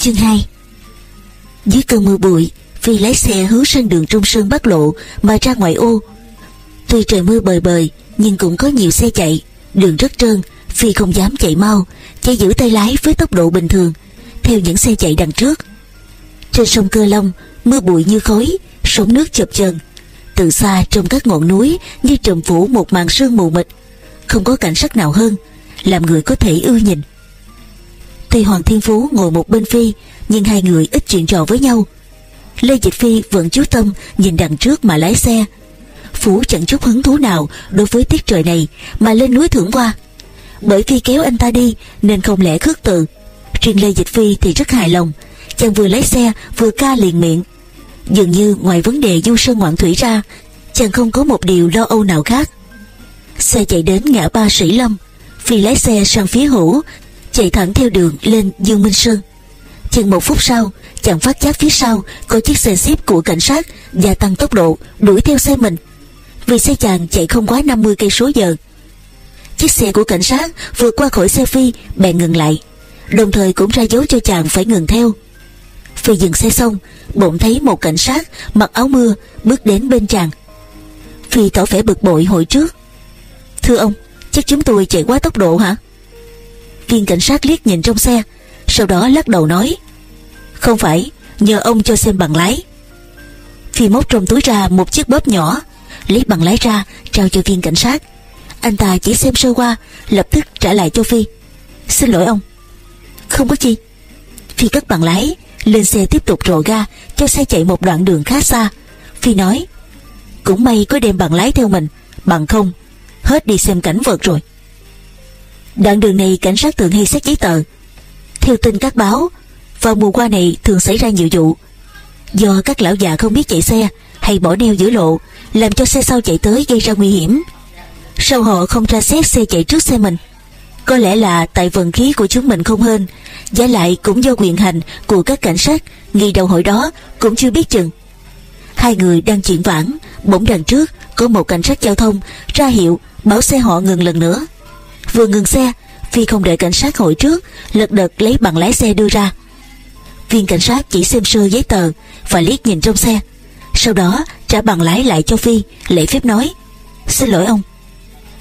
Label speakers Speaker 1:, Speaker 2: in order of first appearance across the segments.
Speaker 1: Chương 2 Dưới cơn mưa bụi, Phi lái xe hướng sang đường Trung Sơn Bắc Lộ Mà ra ngoại ô. Tuy trời mưa bời bời, Nhưng cũng có nhiều xe chạy. Đường rất trơn, Phi không dám chạy mau, Chỉ giữ tay lái với tốc độ bình thường, Theo những xe chạy đằng trước. Trên sông Cơ Long, Mưa bụi như khói, Sóng nước chập chờn. Từ xa trong các ngọn núi Như trùm phủ một màn sương mù mịt, Không có cảnh sắc nào hơn, Làm người có thể ưa nhìn. Tuy Hoàng Thiên Phú ngồi một bên Phi, Nhưng hai người ít chuyện trò với nhau. Lê Dịch Phi vẫn chú tâm Nhìn đằng trước mà lái xe. Phú chẳng chút hứng thú nào Đối với tiết trời này Mà lên núi thưởng qua. Bởi vì kéo anh ta đi Nên không lẽ khước từ. Riêng Lê Dịch Phi thì rất hài lòng, Chàng vừa lái xe vừa ca liền miệng. Dường như ngoài vấn đề du sơn ngoạn thủy ra, Chàng không có một điều lo âu nào khác. Xe chạy đến ngã ba Sĩ Lâm. Phi lái xe sang phía hữu Chạy thẳng theo đường lên Dương Minh Sơn. Chừng một phút sau, Chàng phát giác phía sau Có chiếc xe xếp của cảnh sát Gia tăng tốc độ, đuổi theo xe mình. Vì xe chàng chạy không quá 50 cây số giờ. Chiếc xe của cảnh sát vượt qua khỏi xe Phi bèn ngừng lại. Đồng thời cũng ra dấu cho chàng phải ngừng theo. Phi dừng xe xong, Bỗng thấy một cảnh sát mặc áo mưa Bước đến bên chàng. Phi tỏ vẻ bực bội hồi trước. Thưa ông, Chắc chúng tôi chạy quá tốc độ hả? Viên cảnh sát liếc nhìn trong xe, Sau đó lắc đầu nói, Không phải, Nhờ ông cho xem bằng lái. Phi móc trong túi ra một chiếc bóp nhỏ, Lấy bằng lái ra Trao cho viên cảnh sát. Anh ta chỉ xem sơ qua, Lập tức trả lại cho Phi. Xin lỗi ông. Không có chi Phi cất bằng lái, Lên xe tiếp tục rồ ga, Cho xe chạy một đoạn đường khá xa. Phi nói, Cũng may có đem bằng lái theo mình, Bằng không, Hết đi xem cảnh vật rồi. Đoạn đường này cảnh sát thường hay xét giấy tờ. Theo tin các báo, Vào mùa qua này thường xảy ra nhiều vụ. Do các lão già không biết chạy xe Hay bỏ neo giữa lộ, Làm cho xe sau chạy tới gây ra nguy hiểm. Sao họ không ra xét xe chạy trước xe mình? Có lẽ là tại vận khí của chúng mình không hơn Giá lại cũng do quyền hành Của các cảnh sát, Nghi đầu hội đó cũng chưa biết chừng. Hai người đang chuyện vãn Bỗng đằng trước có một cảnh sát giao thông Ra hiệu bảo xe họ ngừng lần nữa. Vừa ngừng xe. Phi không đợi cảnh sát hội trước, Lật đật lấy bằng lái xe đưa ra. Viên cảnh sát chỉ xem sơ giấy tờ Và liếc nhìn trong xe. Sau đó, trả bằng lái lại cho Phi, Lễ phép nói, Xin lỗi ông.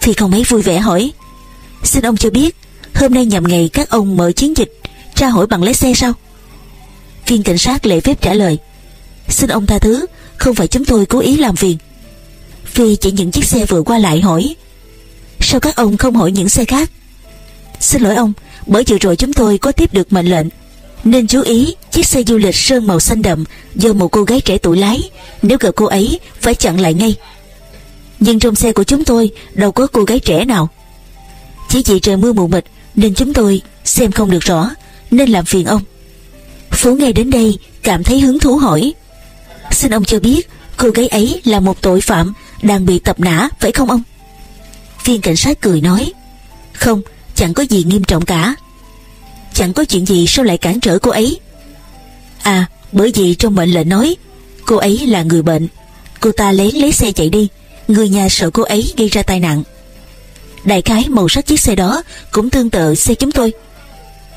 Speaker 1: Phi không mấy vui vẻ hỏi, Xin ông cho biết, Hôm nay nhằm ngày các ông mở chiến dịch, Tra hỏi bằng lái xe sao? Viên cảnh sát lễ phép trả lời, Xin ông tha thứ, Không phải chúng tôi cố ý làm phiền. Phi chỉ những chiếc xe vừa qua lại hỏi Sao các ông không hỏi những xe khác? Xin lỗi ông, Bởi vừa rồi chúng tôi có tiếp được mệnh lệnh. Nên chú ý, chiếc xe du lịch sơn màu xanh đậm Do một cô gái trẻ tuổi lái. Nếu gặp cô ấy, phải chặn lại ngay. Nhưng trong xe của chúng tôi, Đâu có cô gái trẻ nào. Chỉ vì trời mưa mù mịt, Nên chúng tôi xem không được rõ, Nên làm phiền ông. Phú nghe đến đây, cảm thấy hứng thú hỏi. Xin ông cho biết, Cô gái ấy là một tội phạm, Đang bị tập nã, phải không ông? Viên cảnh sát cười nói, Không, chẳng có gì nghiêm trọng cả. Chẳng có chuyện gì sao lại cản trở cô ấy? À bởi vì trong mệnh lệnh nói, Cô ấy là người bệnh. Cô ta lén lấy xe chạy đi. Người nhà sợ cô ấy gây ra tai nạn. Đại khái màu sắc chiếc xe đó Cũng tương tự xe chúng tôi.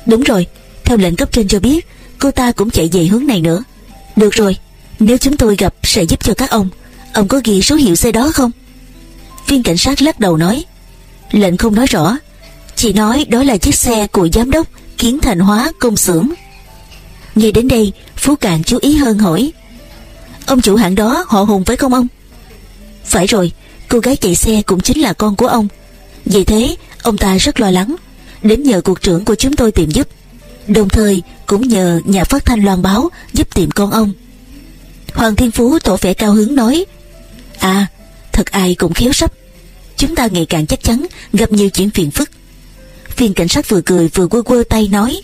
Speaker 1: Đúng rồi, Theo lệnh cấp trên cho biết, Cô ta cũng chạy về hướng này nữa. Được rồi, Nếu chúng tôi gặp sẽ giúp cho các ông. Ông có ghi số hiệu xe đó không? Viên cảnh sát lắc đầu nói, Lệnh không nói rõ, Chỉ nói đó là chiếc xe của giám đốc Kiến thành hóa công xưởng. Nghe đến đây, Phú Cạn chú ý hơn hỏi, Ông chủ hãng đó, họ Hùng phải không ông? Phải rồi, Cô gái chạy xe cũng chính là con của ông. Vì thế, ông ta rất lo lắng, Đến nhờ cuộc trưởng của chúng tôi tìm giúp. Đồng thời, cũng nhờ nhà phát thanh loan báo Giúp tìm con ông. Hoàng Thiên Phú tỏ vẻ cao hứng nói À thật ai cũng khéo sắp Chúng ta ngày càng chắc chắn, Gặp nhiều chuyện phiền phức. Viên cảnh sát vừa cười vừa quơ quơ tay nói,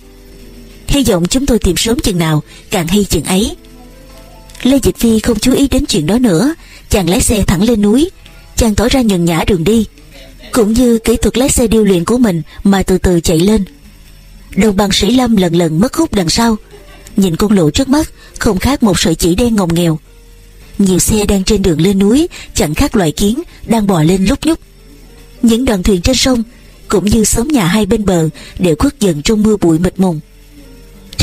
Speaker 1: Hy vọng chúng tôi tìm sớm chừng nào, Càng hay chừng ấy. Lê Dịch Phi không chú ý đến chuyện đó nữa, Chàng lái xe thẳng lên núi. Chàng tỏ ra nhần nhã đường đi, Cũng như kỹ thuật lái xe điêu luyện của mình Mà từ từ chạy lên. Đồng bằng sĩ Lâm lần lần mất hút đằng sau. Nhìn con lộ trước mắt, Không khác một sợi chỉ đen ngồng nghèo. Nhiều xe đang trên đường lên núi, Chẳng khác loài kiến đang bò lên lúc nhúc Những đoàn thuyền trên sông Cũng như xóm nhà hai bên bờ Đều khuất dần trong mưa bụi mịt mùng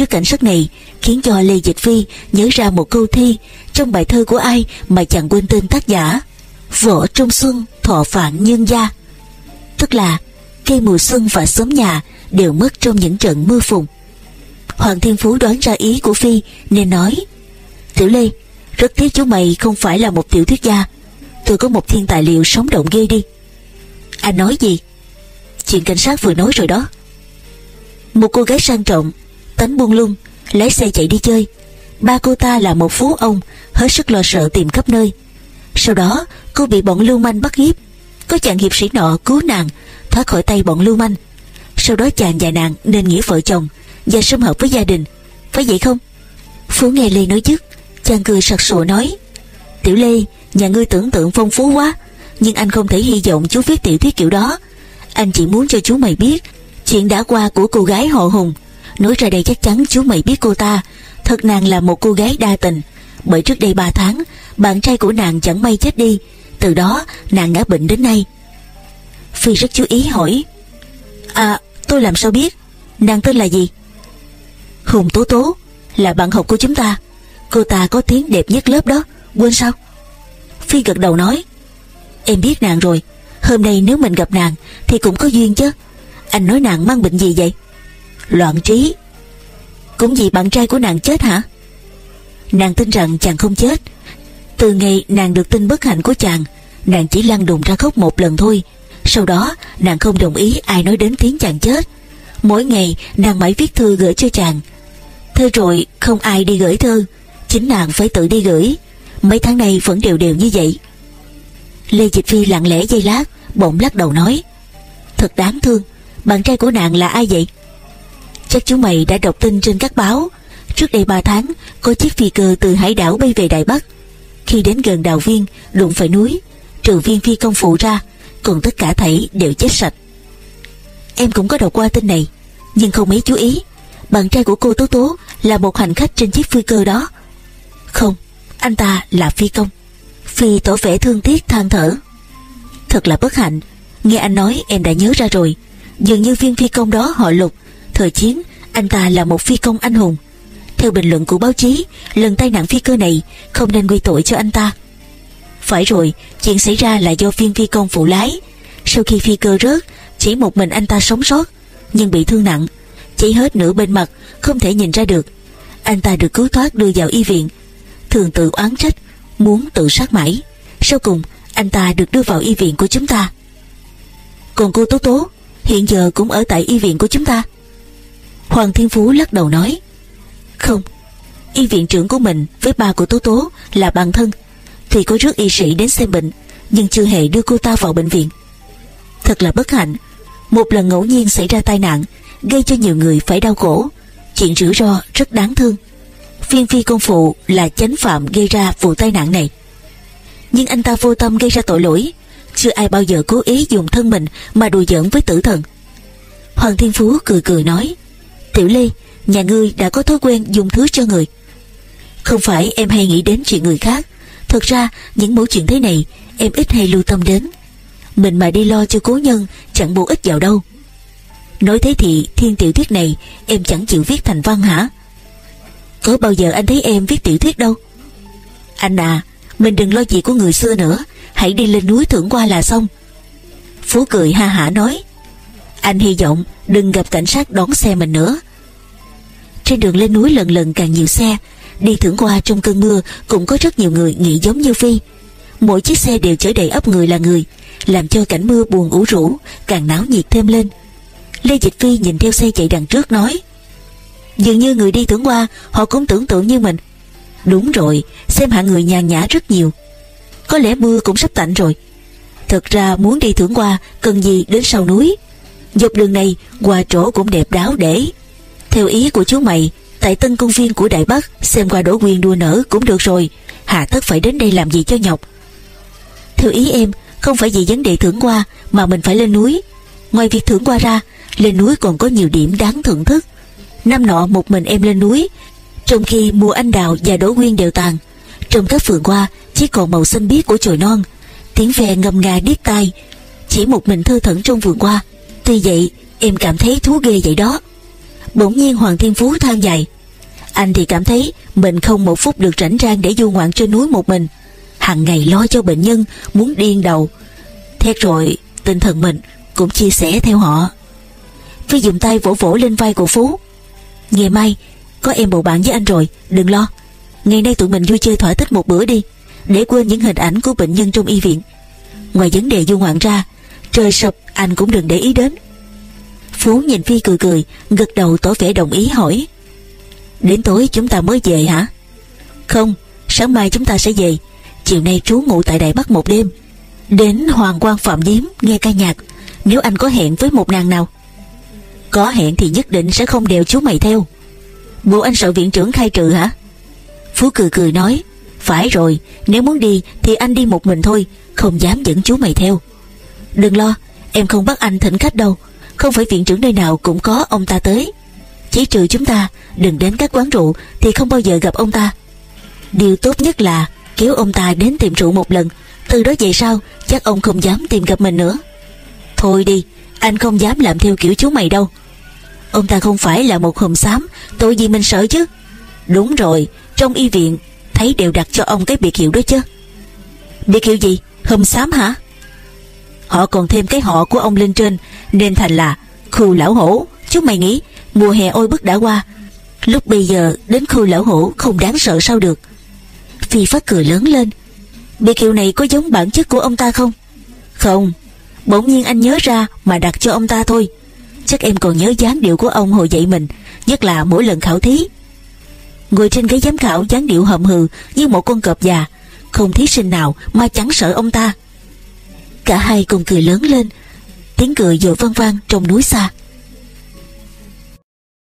Speaker 1: trước cảnh sắc này khiến cho Lê Dịch Phi nhớ ra một câu thi trong bài thơ của ai mà chẳng quên tên tác giả. Võ Trung xuân thọ phạn nhân gia. Tức là cây mùa xuân và xóm nhà đều mất trong những trận mưa phùn. Hoàng Thiên Phú đoán ra ý của Phi nên nói Tiểu Lê, rất tiếc chú mày không phải là một tiểu thuyết gia. Tôi có một thiên tài liệu sống động ghê đi. Anh nói gì? Chuyện cảnh sát vừa nói rồi đó. Một cô gái sang trọng, tánh buông lung, lái xe chạy đi chơi. Ba cô ta là một phú ông, hết sức lo sợ tìm khắp nơi. Sau đó, cô bị bọn lưu manh bắt hiếp. Có chàng hiệp sĩ nọ cứu nàng, thoát khỏi tay bọn lưu manh. Sau đó chàng và nàng nên nghĩa vợ chồng và xâm hợp với gia đình. Phải vậy không? Phú nghe Lê nói dứt, chàng cười sặc sụa nói Tiểu Lê, nhà ngươi tưởng tượng phong phú quá, nhưng anh không thể hy vọng chú viết tiểu thuyết kiểu đó. Anh chỉ muốn cho chú mày biết chuyện đã qua của cô gái họ Hùng. Nói ra đây chắc chắn chú mày biết cô ta. Thật nàng là một cô gái đa tình. Bởi trước đây 3 tháng, bạn trai của nàng chẳng may chết đi. Từ đó, nàng ngã bệnh đến nay. Phi rất chú ý hỏi. À, tôi làm sao biết? Nàng tên là gì? Hùng Tố Tố, là bạn học của chúng ta. Cô ta có tiếng đẹp nhất lớp đó, quên sao? Phi gật đầu nói. Em biết nàng rồi, hôm nay nếu mình gặp nàng thì cũng có duyên chứ. Anh nói nàng mang bệnh gì vậy? Loạn trí. Cũng vì bạn trai của nàng chết hả? Nàng tin rằng chàng không chết. Từ ngày nàng được tin bất hạnh của chàng Nàng chỉ lăn đùng ra khóc một lần thôi. Sau đó nàng không đồng ý ai nói đến tiếng chàng chết. Mỗi ngày nàng mãi viết thư gửi cho chàng. Thế rồi không ai đi gửi thư Chính nàng phải tự đi gửi. Mấy tháng nay vẫn đều đều như vậy. Lê Dịch Phi lặng lẽ giây lát, Bỗng lắc đầu nói, Thật đáng thương, bạn trai của nàng là ai vậy? Chắc chú mày đã đọc tin trên các báo, Trước đây 3 tháng Có chiếc phi cơ từ hải đảo bay về Đài Bắc. Khi đến gần đào viên, Đụng phải núi, Trừ viên phi công phụ ra, Còn tất cả thảy đều chết sạch. Em cũng có đọc qua tin này, Nhưng không mấy chú ý. Bạn trai của cô Tố Tố Là một hành khách trên chiếc phi cơ đó. Không anh ta là phi công. Phi tỏ vẻ thương tiếc, than thở. Thật là bất hạnh. Nghe anh nói, em đã nhớ ra rồi. Dường như viên phi công đó họ lục. Thời chiến, anh ta là một phi công anh hùng. Theo bình luận của báo chí, Lần tai nạn phi cơ này Không nên quy tội cho anh ta. Phải rồi, Chuyện xảy ra là do viên phi công phụ lái. Sau khi phi cơ rớt, Chỉ một mình anh ta sống sót, Nhưng bị thương nặng. Chỉ hết nửa bên mặt, Không thể nhìn ra được. Anh ta được cứu thoát đưa vào y viện. Thường tự oán trách, Muốn tự sát mãi. Sau cùng, anh ta được đưa vào y viện của chúng ta. Còn cô Tố Tố, hiện giờ cũng ở tại y viện của chúng ta. Hoàng Thiên Phú lắc đầu nói, Không, Y viện trưởng của mình với ba của Tố Tố là bạn thân, Thì có rước y sĩ đến xem bệnh, Nhưng chưa hề đưa cô ta vào bệnh viện. Thật là bất hạnh, Một lần ngẫu nhiên xảy ra tai nạn, Gây cho nhiều người phải đau khổ, Chuyện rủi ro rất đáng thương. Phiên phi công phụ là chánh phạm gây ra vụ tai nạn này. Nhưng anh ta vô tâm gây ra tội lỗi. Chưa ai bao giờ cố ý dùng thân mình Mà đùa giỡn với tử thần. Hoàng Thiên Phú cười cười nói, Tiểu Lê, Nhà ngươi đã có thói quen dùng thứ cho người. Không phải em hay nghĩ đến chuyện người khác. Thật ra, những mẫu chuyện thế này, Em ít hay lưu tâm đến. Mình mà đi lo cho cố nhân, Chẳng bổ ích vào đâu. Nói thế thì thiên tiểu thuyết này, Em chẳng chịu viết thành văn hả? Có bao giờ anh thấy em viết tiểu thuyết đâu? Anh à Mình đừng lo gì của người xưa nữa. Hãy đi lên núi thưởng qua là xong. Phú cười ha hả nói. Anh hy vọng đừng gặp cảnh sát đón xe mình nữa. Trên đường lên núi lần lần càng nhiều xe. Đi thưởng qua trong cơn mưa Cũng có rất nhiều người nghĩ giống như Phi. Mỗi chiếc xe đều chở đầy ấp người là người, Làm cho cảnh mưa buồn ủ rũ, Càng náo nhiệt thêm lên. Lê Dịch Phi nhìn theo xe chạy đằng trước nói Dường như người đi thưởng qua Họ cũng tưởng tượng như mình. Đúng rồi, Xem hạng người nhàn nhã rất nhiều. Có lẽ mưa cũng sắp tạnh rồi. Thật ra muốn đi thưởng qua Cần gì đến sau núi? Dọc đường này qua chỗ cũng đẹp đáo để. Theo ý của chú mày, Tại tân công viên của Đại Bắc, Xem qua đổ quyền đua nở cũng được rồi. Hạ tất phải đến đây làm gì cho nhọc? Theo ý em, Không phải vì vấn đề thưởng qua Mà mình phải lên núi. Ngoài việc thưởng qua ra, Lên núi còn có nhiều điểm đáng thưởng thức. Năm nọ một mình em lên núi. Trong khi mùa anh đào và đỗ nguyên đều tàn, Trong các vườn qua chỉ còn màu xanh biếc của chồi non. Tiếng ve ngâm nga điếc tai, chỉ một mình thơ thẩn trong vườn qua tuy vậy, em cảm thấy thú ghê vậy đó. Bỗng nhiên hoàng thiên phú than dài, Anh thì cảm thấy mình không một phút được rảnh rang để du ngoạn trên núi một mình. Hàng ngày lo cho bệnh nhân, muốn điên đầu. Thế rồi, tinh thần mình cũng chia sẻ theo họ. Phi dùng tay vỗ vỗ lên vai của Phú. Ngày mai, Có em bầu bạn với anh rồi, Đừng lo. Ngày nay tụi mình vui chơi thỏa thích một bữa đi, Để quên những hình ảnh của bệnh nhân trong y viện. Ngoài vấn đề du ngoạn ra, Trời sập, anh cũng đừng để ý đến. Phú nhìn Phi cười cười, Gật đầu tỏ vẻ đồng ý hỏi. Đến tối chúng ta mới về hả? Không, Sáng mai chúng ta sẽ về. Chiều nay trú ngụ tại đại Bắc một đêm. Đến Hoàng quan Phạm Diếm nghe ca nhạc. Nếu anh có hẹn với một nàng nào có hẹn thì nhất định sẽ không đèo chú mày theo. Bộ anh sợ viện trưởng khai trừ hả? Phú cười cười nói, Phải rồi, Nếu muốn đi thì anh đi một mình thôi, Không dám dẫn chú mày theo. Đừng lo, Em không bắt anh thỉnh khách đâu, Không phải viện trưởng nơi nào cũng có ông ta tới. Chỉ trừ chúng ta, Đừng đến các quán rượu Thì không bao giờ gặp ông ta. Điều tốt nhất là Kéo ông ta đến tìm rượu một lần, Từ đó về sau Chắc ông không dám tìm gặp mình nữa. Thôi đi, Anh không dám làm theo kiểu chú mày đâu. Ông ta không phải là một hùm xám, Tội gì mình sợ chứ? Đúng rồi, Trong y viện, Thấy đều đặt cho ông cái biệt hiệu đó chứ. Biệt hiệu gì? Hùm xám hả? Họ còn thêm cái họ của ông lên trên, Nên thành là khu lão hổ. Chú mày nghĩ, mùa hè ôi bức đã qua. Lúc bây giờ, đến khu lão hổ Không đáng sợ sao được. Phi phát cười lớn lên. Biệt hiệu này có giống bản chất của ông ta không? Không. Bỗng nhiên anh nhớ ra mà đặt cho ông ta thôi. Chắc em còn nhớ dáng điệu của ông hồi dạy mình, Nhất là mỗi lần khảo thí. Ngồi trên ghế giám khảo, dáng điệu hậm hừ Như một con cọp già. Không thí sinh nào mà chẳng sợ ông ta. Cả hai cùng cười lớn lên. Tiếng cười dội vang vang trong núi xa.